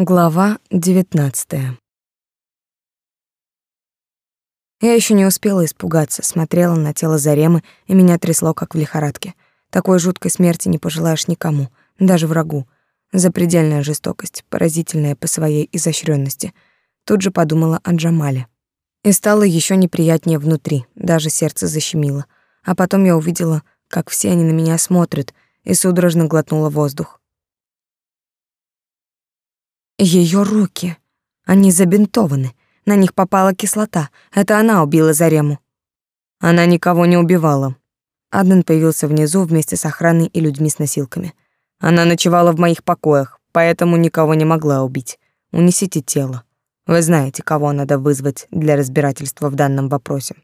Глава 19. Я еще не успела испугаться, смотрела на тело Заремы, и меня трясло, как в лихорадке. Такой жуткой смерти не пожелаешь никому, даже врагу. Запредельная жестокость, поразительная по своей изощренности. Тут же подумала о Джамале. И стало еще неприятнее внутри, даже сердце защемило. А потом я увидела, как все они на меня смотрят, и судорожно глотнула воздух. Ее руки. Они забинтованы. На них попала кислота. Это она убила Зарему. Она никого не убивала. Аднан появился внизу вместе с охраной и людьми с носилками. Она ночевала в моих покоях, поэтому никого не могла убить. Унесите тело. Вы знаете, кого надо вызвать для разбирательства в данном вопросе.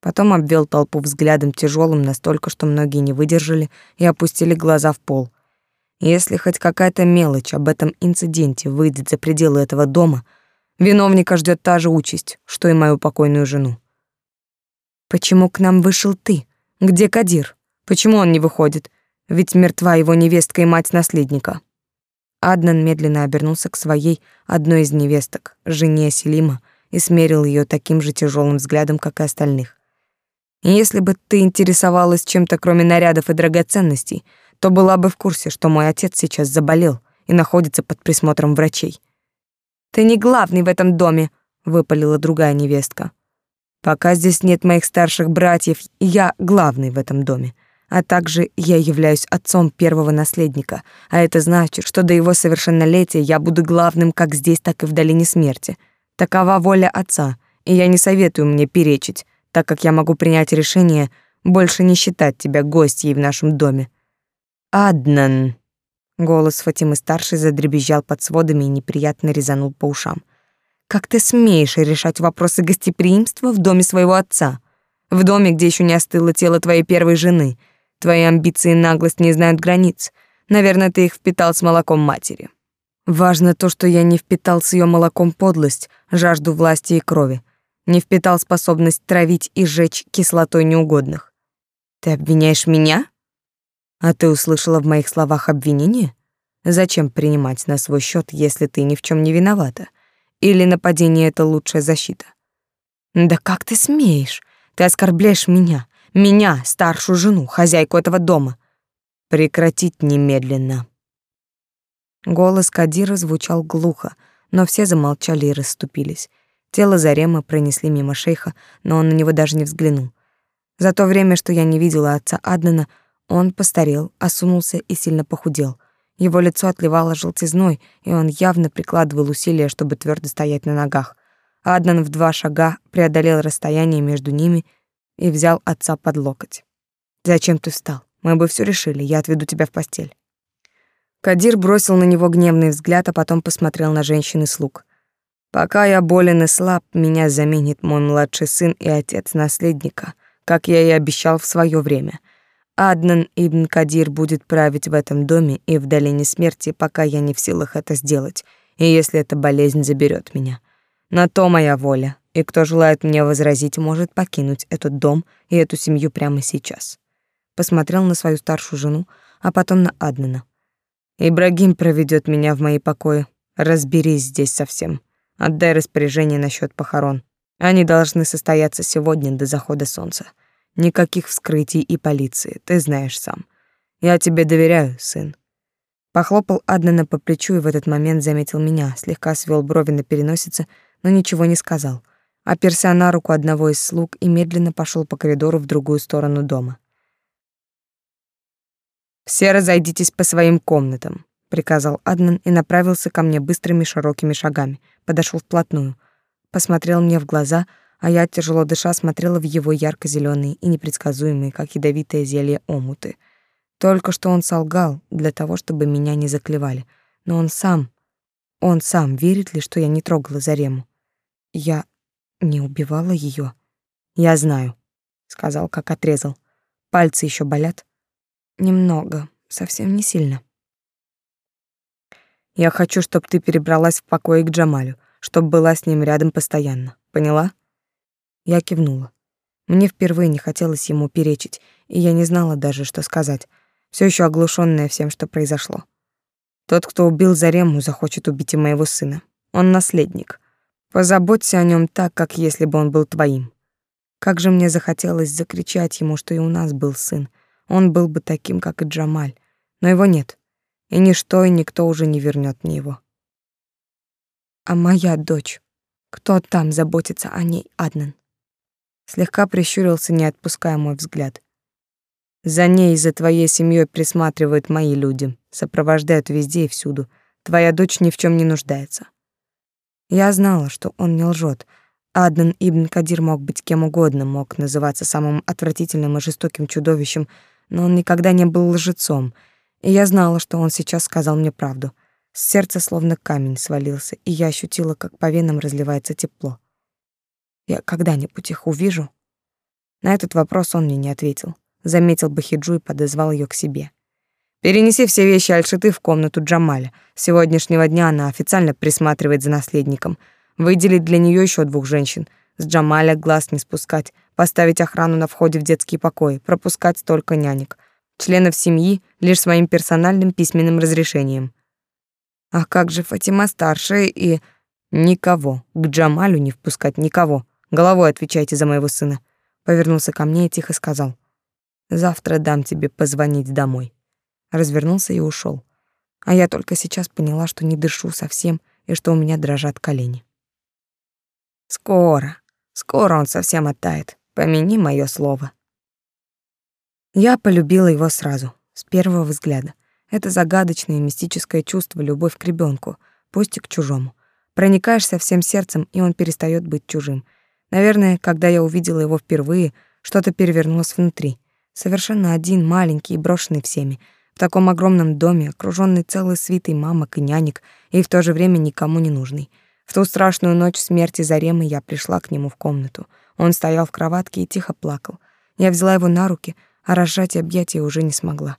Потом обвел толпу взглядом тяжелым настолько, что многие не выдержали и опустили глаза в пол. Если хоть какая-то мелочь об этом инциденте выйдет за пределы этого дома, виновника ждет та же участь, что и мою покойную жену. Почему к нам вышел ты? Где Кадир? Почему он не выходит? Ведь мертва его невестка и мать наследника. Аднан медленно обернулся к своей, одной из невесток, жене Селима, и смерил ее таким же тяжелым взглядом, как и остальных. если бы ты интересовалась чем-то, кроме нарядов и драгоценностей, то была бы в курсе, что мой отец сейчас заболел и находится под присмотром врачей. «Ты не главный в этом доме», — выпалила другая невестка. «Пока здесь нет моих старших братьев, я главный в этом доме. А также я являюсь отцом первого наследника, а это значит, что до его совершеннолетия я буду главным как здесь, так и в долине смерти. Такова воля отца, и я не советую мне перечить, так как я могу принять решение больше не считать тебя гостьей в нашем доме. Аднан. Голос Фатимы-старшей задребезжал под сводами и неприятно резанул по ушам. Как ты смеешь решать вопросы гостеприимства в доме своего отца? В доме, где еще не остыло тело твоей первой жены. Твои амбиции и наглость не знают границ. Наверное, ты их впитал с молоком матери. Важно то, что я не впитал с ее молоком подлость, жажду власти и крови. Не впитал способность травить и сжечь кислотой неугодных. Ты обвиняешь меня? А ты услышала в моих словах обвинение? Зачем принимать на свой счет, если ты ни в чем не виновата? Или нападение — это лучшая защита? Да как ты смеешь? Ты оскорбляешь меня, меня, старшую жену, хозяйку этого дома. Прекратить немедленно. Голос Кадира звучал глухо, но все замолчали и расступились. Тело Зарема пронесли мимо шейха, но он на него даже не взглянул. За то время, что я не видела отца Аднана, он постарел, осунулся и сильно похудел. Его лицо отливало желтизной, и он явно прикладывал усилия, чтобы твердо стоять на ногах. Аднан в два шага преодолел расстояние между ними и взял отца под локоть. «Зачем ты встал? Мы бы все решили, я отведу тебя в постель». Кадир бросил на него гневный взгляд, а потом посмотрел на женщин слуг. «Пока я болен и слаб, меня заменит мой младший сын и отец наследника, как я и обещал в свое время. Аднан ибн Кадир будет править в этом доме и в долине смерти, пока я не в силах это сделать, и если эта болезнь заберет меня. На то моя воля, и кто желает мне возразить, может покинуть этот дом и эту семью прямо сейчас. Посмотрел на свою старшую жену, а потом на Аднана. Ибрагим проведет меня в мои покои. Разберись здесь совсем. Отдай распоряжение насчет похорон. Они должны состояться сегодня до захода солнца. Никаких вскрытий и полиции, ты знаешь сам. Я тебе доверяю, сын. Похлопал Аднана по плечу и в этот момент заметил меня, слегка свел брови на переносице, но ничего не сказал. Оперся на руку одного из слуг и медленно пошел по коридору в другую сторону дома. «Все разойдитесь по своим комнатам», — приказал Аднан и направился ко мне быстрыми широкими шагами. Подошел вплотную, посмотрел мне в глаза — а я, тяжело дыша, смотрела в его ярко зеленые и непредсказуемые, как ядовитое зелье, омуты. Только что он солгал для того, чтобы меня не заклевали. Но он сам, он сам верит ли, что я не трогала Зарему? Я не убивала ее. Я знаю, сказал, как отрезал. Пальцы еще болят? Немного, совсем не сильно. Я хочу, чтобы ты перебралась в покой к Джамалю, чтобы была с ним рядом постоянно. Поняла? Я кивнула. Мне впервые не хотелось ему перечить, и я не знала даже, что сказать, все еще оглушенная всем, что произошло. Тот, кто убил Зарему, захочет убить и моего сына. Он наследник. Позаботься о нем так, как если бы он был твоим. Как же мне захотелось закричать ему, что и у нас был сын. Он был бы таким, как и Джамаль. Но его нет. И ничто и никто уже не вернет мне его. А моя дочь? Кто там заботится о ней, Аднан? Слегка прищурился, не отпуская мой взгляд. За ней и за твоей семьей присматривают мои люди, сопровождают везде и всюду. Твоя дочь ни в чем не нуждается. Я знала, что он не лжет. Аднан Ибн Кадир мог быть кем угодно, мог называться самым отвратительным и жестоким чудовищем, но он никогда не был лжецом. И я знала, что он сейчас сказал мне правду. С сердца словно камень свалился, и я ощутила, как по венам разливается тепло. Я когда-нибудь их увижу? На этот вопрос он мне не ответил. Заметил Бахиджу и подозвал ее к себе. Перенеси все вещи Альшиты в комнату Джамаля. С сегодняшнего дня она официально присматривает за наследником. Выделить для нее еще двух женщин. С Джамаля глаз не спускать. Поставить охрану на входе в детские покои. Пропускать только нянек. Членов семьи лишь своим персональным письменным разрешением. А как же Фатима старшая и... Никого. К Джамалю не впускать никого. Головой отвечайте за моего сына. Повернулся ко мне и тихо сказал. Завтра дам тебе позвонить домой. Развернулся и ушел. А я только сейчас поняла, что не дышу совсем и что у меня дрожат колени. Скоро, скоро он совсем оттает. Помяни мое слово. Я полюбила его сразу, с первого взгляда. Это загадочное мистическое чувство, любовь к ребенку, пусть и к чужому. Проникаешься всем сердцем, и он перестает быть чужим. Наверное, когда я увидела его впервые, что-то перевернулось внутри. Совершенно один, маленький и брошенный всеми. В таком огромном доме, окружённый целой свитой мамок и нянек, и в то же время никому не нужный. В ту страшную ночь смерти Заремы я пришла к нему в комнату. Он стоял в кроватке и тихо плакал. Я взяла его на руки, а разжать объятия уже не смогла.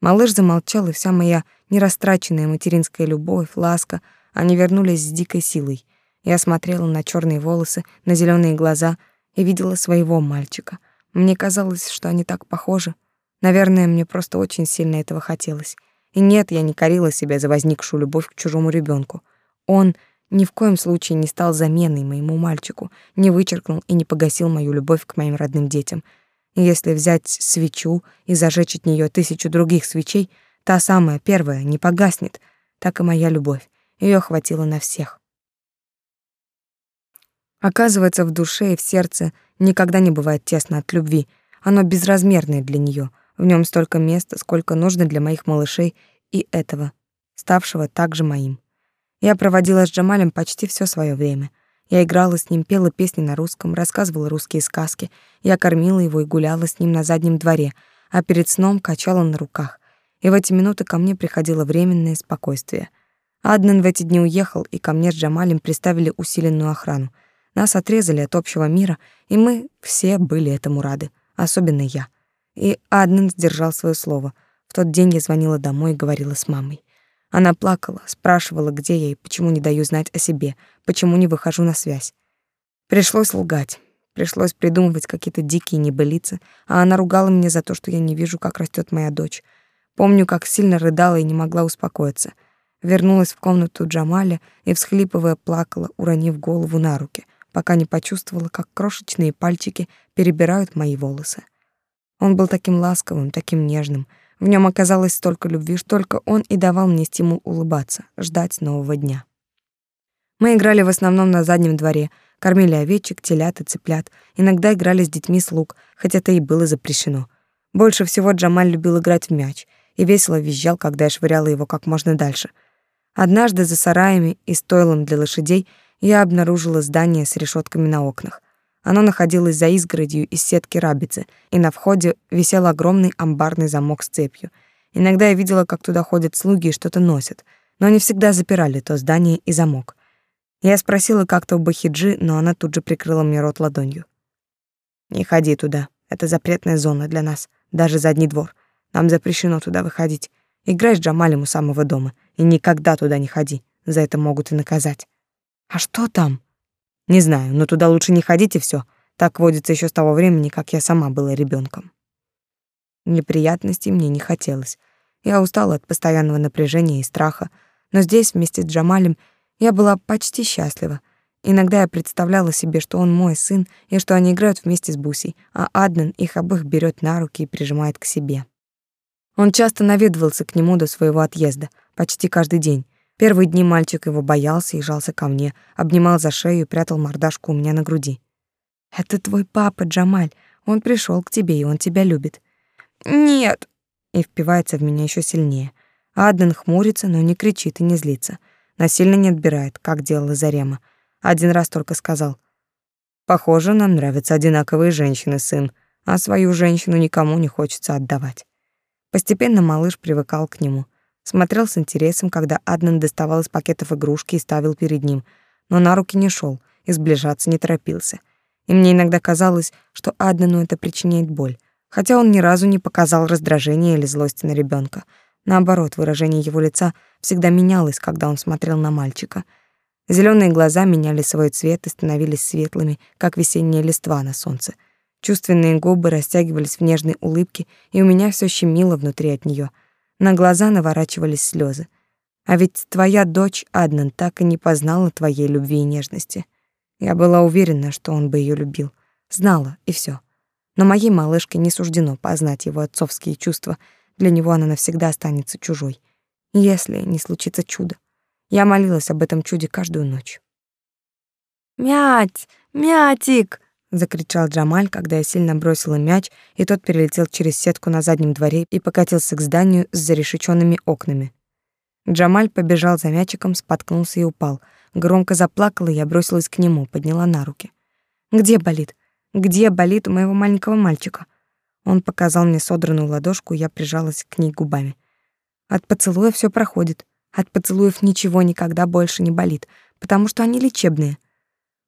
Малыш замолчал, и вся моя нерастраченная материнская любовь, ласка — они вернулись с дикой силой. Я смотрела на черные волосы, на зеленые глаза и видела своего мальчика. Мне казалось, что они так похожи. Наверное, мне просто очень сильно этого хотелось. И нет, я не корила себя за возникшую любовь к чужому ребенку. Он ни в коем случае не стал заменой моему мальчику, не вычеркнул и не погасил мою любовь к моим родным детям. Если взять свечу и зажечь от нее тысячу других свечей, та самая первая не погаснет, так и моя любовь. Ее хватило на всех. Оказывается, в душе и в сердце никогда не бывает тесно от любви. Оно безразмерное для нее. В нем столько места, сколько нужно для моих малышей и этого, ставшего также моим. Я проводила с Джамалем почти все свое время. Я играла с ним, пела песни на русском, рассказывала русские сказки. Я кормила его и гуляла с ним на заднем дворе, а перед сном качала на руках. И в эти минуты ко мне приходило временное спокойствие — Аднан в эти дни уехал, и ко мне с Джамалем приставили усиленную охрану. Нас отрезали от общего мира, и мы все были этому рады, особенно я. И Аднан сдержал свое слово. В тот день я звонила домой и говорила с мамой. Она плакала, спрашивала, где я и почему не даю знать о себе, почему не выхожу на связь. Пришлось лгать, пришлось придумывать какие-то дикие небылицы, а она ругала меня за то, что я не вижу, как растет моя дочь. Помню, как сильно рыдала и не могла успокоиться — вернулась в комнату Джамаля и, всхлипывая, плакала, уронив голову на руки, пока не почувствовала, как крошечные пальчики перебирают мои волосы. Он был таким ласковым, таким нежным. В нем оказалось столько любви, что только он и давал мне стимул улыбаться, ждать нового дня. Мы играли в основном на заднем дворе, кормили овечек, телят и цыплят, иногда играли с детьми слуг, хотя это и было запрещено. Больше всего Джамаль любил играть в мяч и весело визжал, когда я швыряла его как можно дальше — Однажды за сараями и стойлом для лошадей я обнаружила здание с решетками на окнах. Оно находилось за изгородью из сетки рабицы, и на входе висел огромный амбарный замок с цепью. Иногда я видела, как туда ходят слуги и что-то носят, но они всегда запирали то здание и замок. Я спросила как-то у Бахиджи, но она тут же прикрыла мне рот ладонью. «Не ходи туда. Это запретная зона для нас, даже задний двор. Нам запрещено туда выходить. Играй с Джамалем у самого дома и никогда туда не ходи. За это могут и наказать. А что там? Не знаю, но туда лучше не ходить и все. Так водится еще с того времени, как я сама была ребенком. Неприятностей мне не хотелось. Я устала от постоянного напряжения и страха, но здесь вместе с Джамалем я была почти счастлива. Иногда я представляла себе, что он мой сын, и что они играют вместе с Бусей, а Аднан их обоих берет на руки и прижимает к себе. Он часто наведывался к нему до своего отъезда, почти каждый день. Первые дни мальчик его боялся и жался ко мне, обнимал за шею и прятал мордашку у меня на груди. «Это твой папа, Джамаль. Он пришел к тебе, и он тебя любит». «Нет!» И впивается в меня еще сильнее. Аден хмурится, но не кричит и не злится. Насильно не отбирает, как делала Зарема. Один раз только сказал. «Похоже, нам нравятся одинаковые женщины, сын, а свою женщину никому не хочется отдавать». Постепенно малыш привыкал к нему. Смотрел с интересом, когда Аднан доставал из пакетов игрушки и ставил перед ним, но на руки не шел и сближаться не торопился. И мне иногда казалось, что Аднану это причиняет боль, хотя он ни разу не показал раздражения или злости на ребенка. Наоборот, выражение его лица всегда менялось, когда он смотрел на мальчика. Зеленые глаза меняли свой цвет и становились светлыми, как весенняя листва на солнце. Чувственные губы растягивались в нежной улыбке, и у меня все щемило внутри от нее. На глаза наворачивались слезы. А ведь твоя дочь Аднан так и не познала твоей любви и нежности. Я была уверена, что он бы ее любил. Знала, и все. Но моей малышке не суждено познать его отцовские чувства — для него она навсегда останется чужой. Если не случится чудо. Я молилась об этом чуде каждую ночь. «Мять! Мятик!» — закричал Джамаль, когда я сильно бросила мяч, и тот перелетел через сетку на заднем дворе и покатился к зданию с зарешеченными окнами. Джамаль побежал за мячиком, споткнулся и упал. Громко заплакала, я бросилась к нему, подняла на руки. «Где болит? Где болит у моего маленького мальчика?» Он показал мне содранную ладошку, я прижалась к ней губами. От поцелуя все проходит. От поцелуев ничего никогда больше не болит, потому что они лечебные.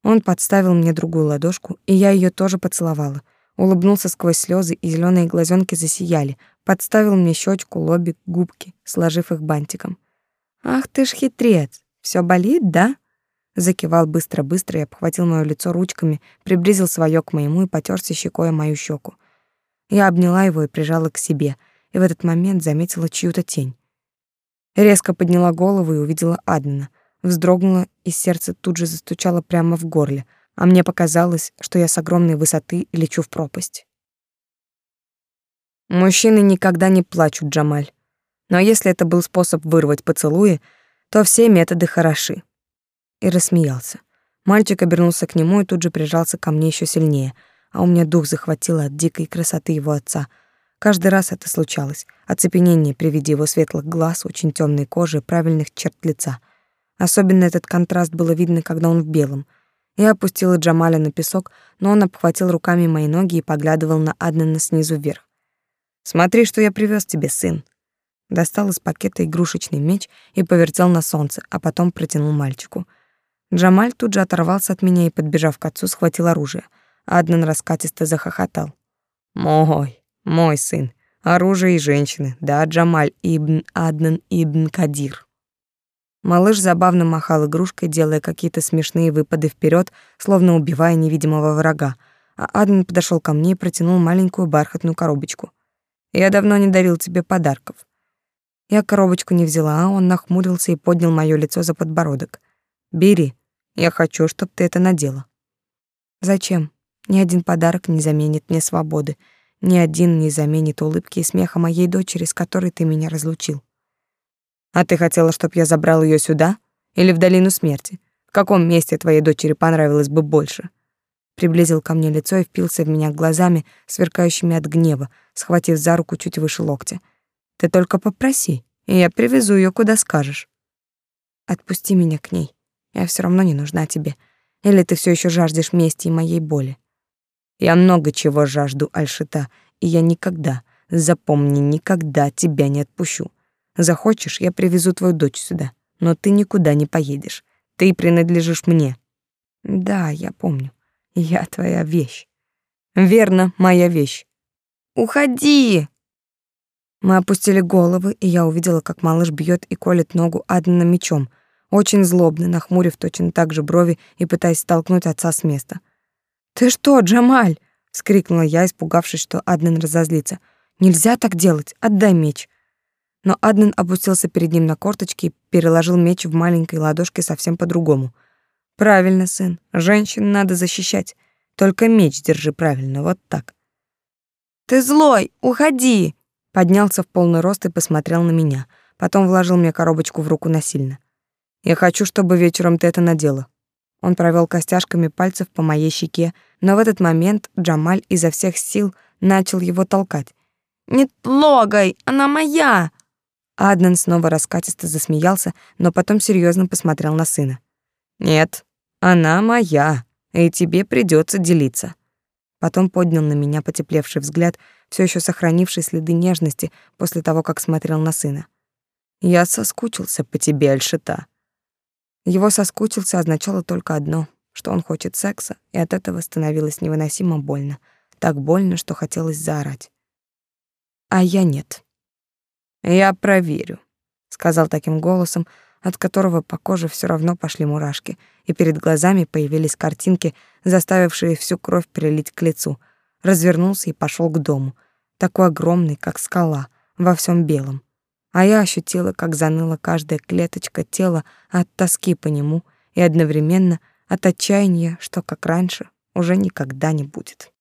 Он подставил мне другую ладошку, и я ее тоже поцеловала. Улыбнулся сквозь слезы, и зеленые глазенки засияли. Подставил мне щечку, лобик, губки, сложив их бантиком. Ах ты ж хитрец. Все болит, да? Закивал быстро-быстро и обхватил моё лицо ручками, приблизил своё к моему и потёрся щекой о мою щеку. Я обняла его и прижала к себе, и в этот момент заметила чью-то тень. Резко подняла голову и увидела Аднана. Вздрогнула, и сердце тут же застучало прямо в горле, а мне показалось, что я с огромной высоты лечу в пропасть. Мужчины никогда не плачут, Джамаль. Но если это был способ вырвать поцелуи, то все методы хороши. И рассмеялся. Мальчик обернулся к нему и тут же прижался ко мне еще сильнее — а у меня дух захватило от дикой красоты его отца. Каждый раз это случалось. Оцепенение при виде его светлых глаз, очень темной кожи и правильных черт лица. Особенно этот контраст было видно, когда он в белом. Я опустила Джамаля на песок, но он обхватил руками мои ноги и поглядывал на Аднана снизу вверх. «Смотри, что я привез тебе, сын!» Достал из пакета игрушечный меч и повертел на солнце, а потом протянул мальчику. Джамаль тут же оторвался от меня и, подбежав к отцу, схватил оружие — Аднан раскатисто захохотал. «Мой, мой сын, оружие и женщины, да, Джамаль ибн Аднан ибн Кадир». Малыш забавно махал игрушкой, делая какие-то смешные выпады вперед, словно убивая невидимого врага, а Аднан подошел ко мне и протянул маленькую бархатную коробочку. «Я давно не дарил тебе подарков». Я коробочку не взяла, а он нахмурился и поднял моё лицо за подбородок. «Бери, я хочу, чтобы ты это надела». «Зачем?» Ни один подарок не заменит мне свободы, ни один не заменит улыбки и смеха моей дочери, с которой ты меня разлучил. А ты хотела, чтобы я забрал ее сюда или в долину смерти? В каком месте твоей дочери понравилось бы больше? Приблизил ко мне лицо и впился в меня глазами, сверкающими от гнева, схватив за руку чуть выше локтя. Ты только попроси, и я привезу ее куда скажешь. Отпусти меня к ней. Я все равно не нужна тебе. Или ты все еще жаждешь мести и моей боли? Я много чего жажду, Альшита, и я никогда, запомни, никогда тебя не отпущу. Захочешь, я привезу твою дочь сюда, но ты никуда не поедешь. Ты принадлежишь мне. Да, я помню. Я твоя вещь. Верно, моя вещь. Уходи. Мы опустили головы, и я увидела, как малыш бьет и колет ногу Адна мечом, очень злобно, нахмурив точно так же брови и пытаясь столкнуть отца с места. «Ты что, Джамаль?» — вскрикнула я, испугавшись, что Аднан разозлится. «Нельзя так делать, отдай меч». Но Аднан опустился перед ним на корточки и переложил меч в маленькой ладошке совсем по-другому. Правильно, сын, женщин надо защищать. Только меч держи правильно, вот так. Ты злой, уходи. Поднялся в полный рост и посмотрел на меня. Потом вложил мне коробочку в руку насильно. Я хочу, чтобы вечером ты это надела. Он провел костяшками пальцев по моей щеке, но в этот момент Джамаль изо всех сил начал его толкать. «Не трогай, она моя!» Аднан снова раскатисто засмеялся, но потом серьезно посмотрел на сына. «Нет, она моя, и тебе придется делиться». Потом поднял на меня потеплевший взгляд, все еще сохранивший следы нежности после того, как смотрел на сына. «Я соскучился по тебе, Альшита». Его соскучился означало только одно, что он хочет секса, и от этого становилось невыносимо больно. Так больно, что хотелось заорать. А я нет. «Я проверю», — сказал таким голосом, от которого по коже все равно пошли мурашки, и перед глазами появились картинки, заставившие всю кровь прилить к лицу. Развернулся и пошел к дому, такой огромный, как скала, во всем белом. А я ощутила, как заныла каждая клеточка тела от тоски по нему и одновременно от отчаяния, что, как раньше, уже никогда не будет.